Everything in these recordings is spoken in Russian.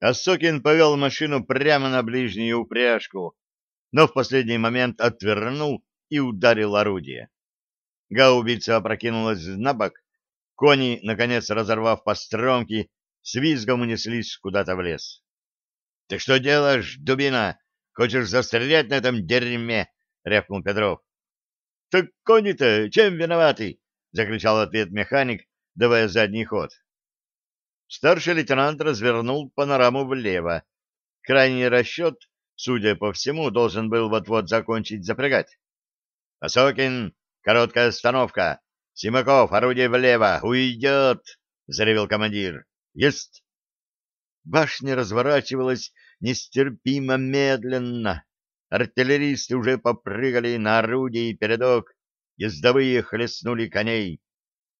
Осокин повел машину прямо на ближнюю упряжку, но в последний момент отвернул и ударил орудие. Гаубица опрокинулась на бок, кони, наконец разорвав постромки, с визгом унеслись куда-то в лес. — Ты что делаешь, дубина? Хочешь застрелять на этом дерьме? — рявкнул Петров. — Так кони-то чем виноваты? — закричал ответ механик, давая задний ход. Старший лейтенант развернул панораму влево. Крайний расчет, судя по всему, должен был вот-вот закончить запрягать. «Осокин, короткая остановка! Симаков, орудие влево! Уйдет!» — заревел командир. «Есть!» Башня разворачивалась нестерпимо медленно. Артиллеристы уже попрыгали на орудие и передок, ездовые хлестнули коней.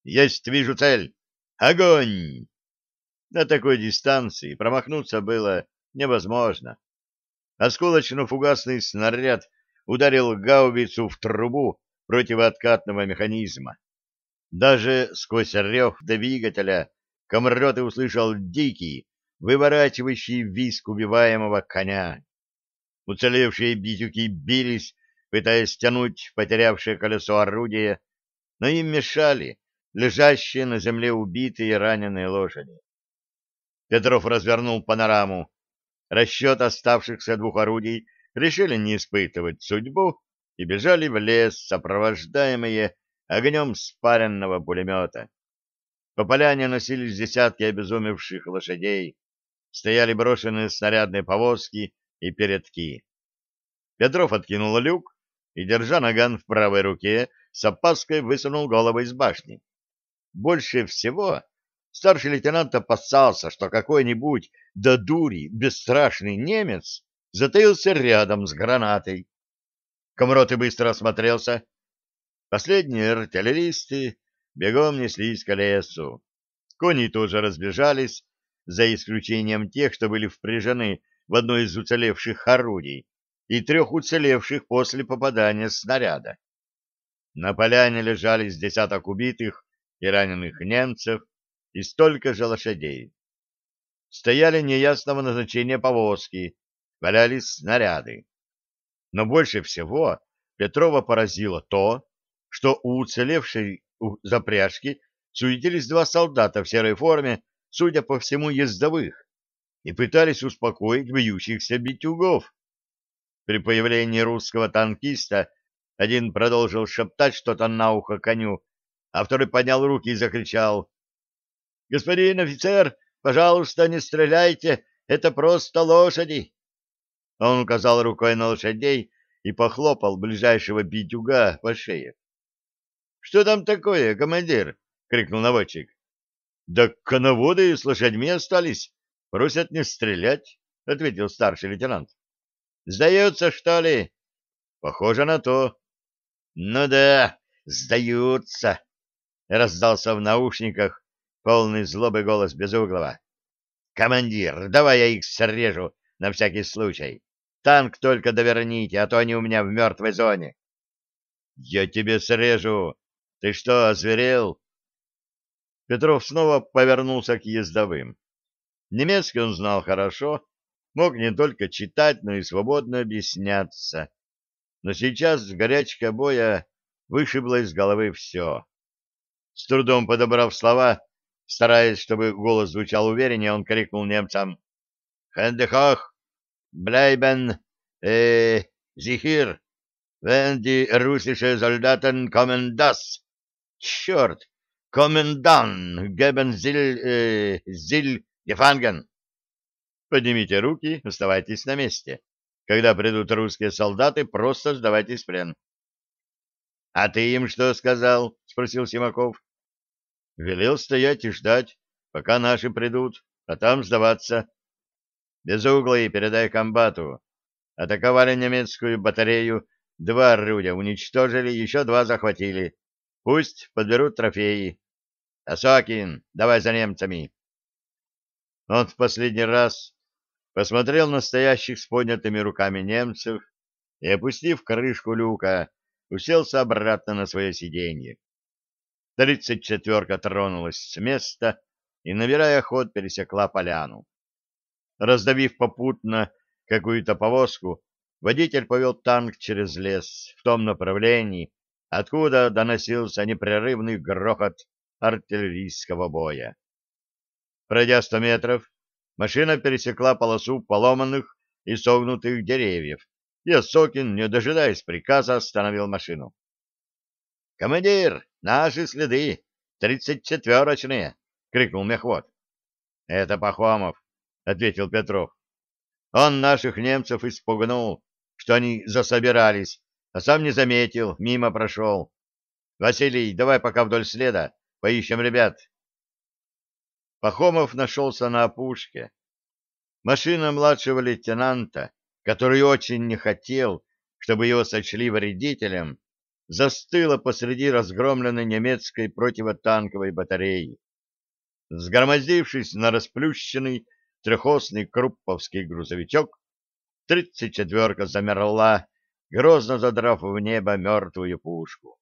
«Есть, вижу цель! Огонь!» На такой дистанции промахнуться было невозможно. Осколочно-фугасный снаряд ударил гаубицу в трубу противооткатного механизма. Даже сквозь рев двигателя комрет и услышал дикий, выворачивающий виск убиваемого коня. Уцелевшие битюки бились, пытаясь тянуть потерявшее колесо орудия, но им мешали лежащие на земле убитые и раненые лошади. Петров развернул панораму. Расчет оставшихся двух орудий решили не испытывать судьбу и бежали в лес, сопровождаемые огнем спаренного пулемета. По поляне носились десятки обезумевших лошадей, стояли брошенные снарядные повозки и передки. Петров откинул люк и, держа наган в правой руке, с опаской высунул голову из башни. Больше всего Старший лейтенант опасался, что какой-нибудь до дури бесстрашный немец затаился рядом с гранатой. Комрот и быстро осмотрелся. Последние артиллеристы бегом неслись к лесу. Кони тоже разбежались, за исключением тех, что были впряжены в одно из уцелевших орудий и трех уцелевших после попадания снаряда. На поляне лежали с десяток убитых и раненых немцев, и столько же лошадей. Стояли неясного назначения повозки, валялись снаряды. Но больше всего Петрова поразило то, что у уцелевшей запряжки суетились два солдата в серой форме, судя по всему, ездовых, и пытались успокоить бьющихся битюгов. При появлении русского танкиста один продолжил шептать что-то на ухо коню, а второй поднял руки и закричал Господин офицер, пожалуйста, не стреляйте, это просто лошади. Он указал рукой на лошадей и похлопал ближайшего битюга по шее. — Что там такое, командир? — крикнул наводчик. — Да коноводы с лошадьми остались. Просят не стрелять, — ответил старший лейтенант. — Сдаются, что ли? — Похоже на то. — Ну да, сдаются, — раздался в наушниках полный злобы голос Безуглова. «Командир, давай я их срежу на всякий случай. Танк только доверните, а то они у меня в мертвой зоне». «Я тебе срежу! Ты что, озверел?» Петров снова повернулся к ездовым. Немецкий он знал хорошо, мог не только читать, но и свободно объясняться. Но сейчас горячка боя вышибла из головы все. С трудом подобрав слова, Стараясь, чтобы голос звучал увереннее, он крикнул немцам «Хендехох! Bleiben! Э, Зихир! Russische Soldaten kommen das! Черт! Комендан! Гебен зиль... Э, зиль... Гефанген!» Поднимите руки, оставайтесь на месте. Когда придут русские солдаты, просто сдавайтесь в плен. — А ты им что сказал? — спросил Симаков. Велел стоять и ждать, пока наши придут, а там сдаваться. Без угла и передай комбату. Атаковали немецкую батарею, два орудия уничтожили, еще два захватили. Пусть подберут трофеи. Осокин, давай за немцами. Он в последний раз посмотрел на стоящих с поднятыми руками немцев и, опустив крышку люка, уселся обратно на свое сиденье. Тридцать четверка тронулась с места и, набирая ход, пересекла поляну. Раздавив попутно какую-то повозку, водитель повел танк через лес в том направлении, откуда доносился непрерывный грохот артиллерийского боя. Пройдя сто метров, машина пересекла полосу поломанных и согнутых деревьев, и Осокин, не дожидаясь приказа, остановил машину. — Командир, наши следы! Тридцать четверочные! — крикнул мехвод. — Это Пахомов, — ответил Петров. Он наших немцев испугнул, что они засобирались, а сам не заметил, мимо прошел. Василий, давай пока вдоль следа, поищем ребят. Пахомов нашелся на опушке. Машина младшего лейтенанта, который очень не хотел, чтобы его сочли вредителем, застыла посреди разгромленной немецкой противотанковой батареи. Сгромоздившись на расплющенный трехосный крупповский грузовичок, тридцать четверка замерла, грозно задрав в небо мертвую пушку.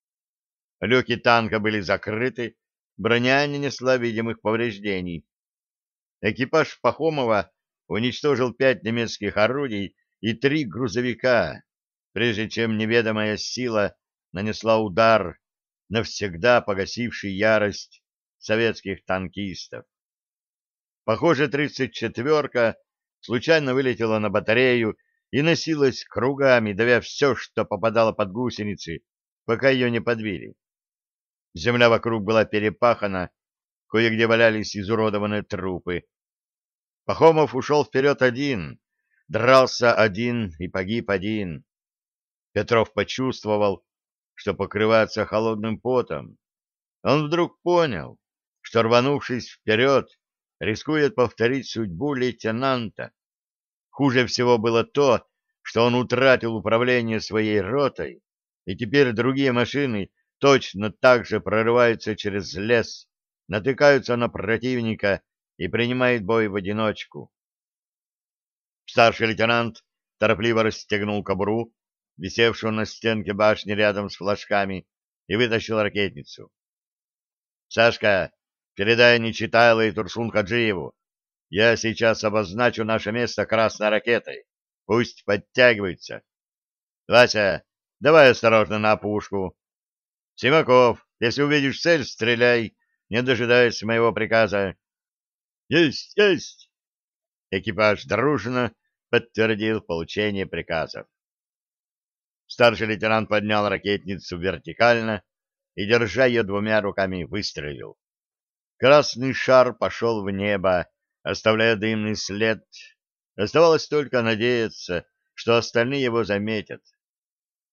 Люки танка были закрыты, броня не несла видимых повреждений. Экипаж Пахомова уничтожил пять немецких орудий и три грузовика, прежде чем неведомая сила нанесла удар, навсегда погасивший ярость советских танкистов. Похоже, тридцать четверка случайно вылетела на батарею и носилась кругами, давя все, что попадало под гусеницы, пока ее не подбили. Земля вокруг была перепахана, кое-где валялись изуродованные трупы. Пахомов ушел вперед один, дрался один и погиб один. Петров почувствовал, что покрывается холодным потом. Он вдруг понял, что, рванувшись вперед, рискует повторить судьбу лейтенанта. Хуже всего было то, что он утратил управление своей ротой, и теперь другие машины точно так же прорываются через лес, натыкаются на противника и принимают бой в одиночку. Старший лейтенант торопливо расстегнул кобуру, висевшую на стенке башни рядом с флажками, и вытащил ракетницу. — Сашка, Передай Нечитайло и Турсун Хаджиеву. Я сейчас обозначу наше место красной ракетой. Пусть подтягиваются. Вася, давай осторожно на опушку. Симаков, если увидишь цель, стреляй, не дожидаясь моего приказа. Есть, есть! Экипаж дружно подтвердил получение приказов. Старший лейтенант поднял ракетницу вертикально и, держа ее двумя руками, выстрелил. Красный шар пошел в небо, оставляя дымный след. Оставалось только надеяться, что остальные его заметят.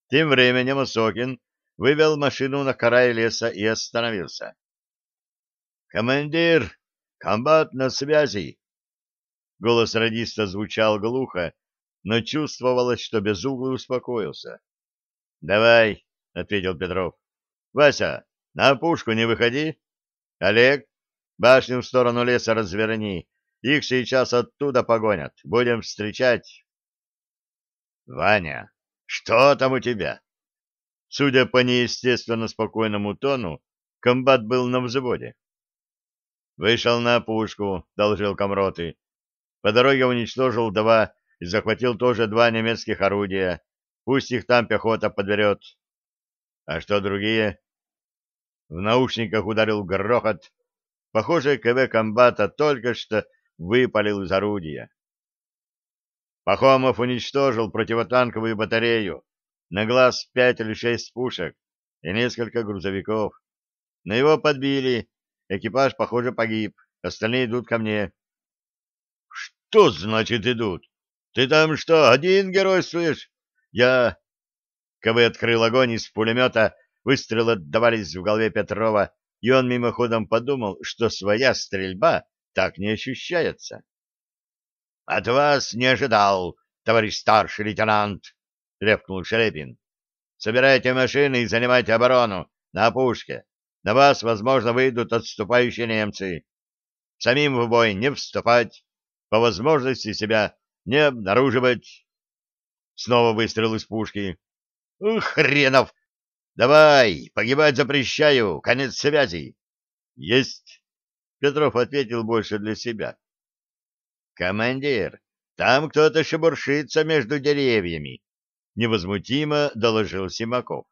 Тем временем Осокин вывел машину на край леса и остановился. «Командир! Комбат на связи!» Голос радиста звучал глухо, но чувствовалось, что Безуглый успокоился. «Давай», — ответил Петров. «Вася, на пушку не выходи. Олег, Башню в сторону леса разверни. Их сейчас оттуда погонят. Будем встречать. Ваня, что там у тебя? Судя по неестественно спокойному тону, комбат был на взводе. Вышел на опушку, доложил комроты. По дороге уничтожил два и захватил тоже два немецких орудия. Пусть их там пехота подберет. А что другие? В наушниках ударил грохот, Похоже, КВ комбата только что выпалил из орудия. Пахомов уничтожил противотанковую батарею, на глаз пять или шесть пушек и несколько грузовиков. На его подбили, экипаж, похоже, погиб, остальные идут ко мне. — Что значит идут? Ты там что, один геройствуешь? Я... КВ открыл огонь из пулемета, выстрелы отдавались в голове Петрова, и он мимоходом подумал, что своя стрельба так не ощущается. — От вас не ожидал, товарищ старший лейтенант, — рявкнул Шерепин. — Собирайте машины и занимайте оборону на опушке. На вас, возможно, выйдут отступающие немцы. Самим в бой не вступать, по возможности себя не обнаруживать. Снова выстрел из пушки. — Хренов! Давай, погибать запрещаю, конец связи. Есть. Петров ответил больше для себя. Командир, там кто-то шебуршится между деревьями, — невозмутимо доложил Симаков.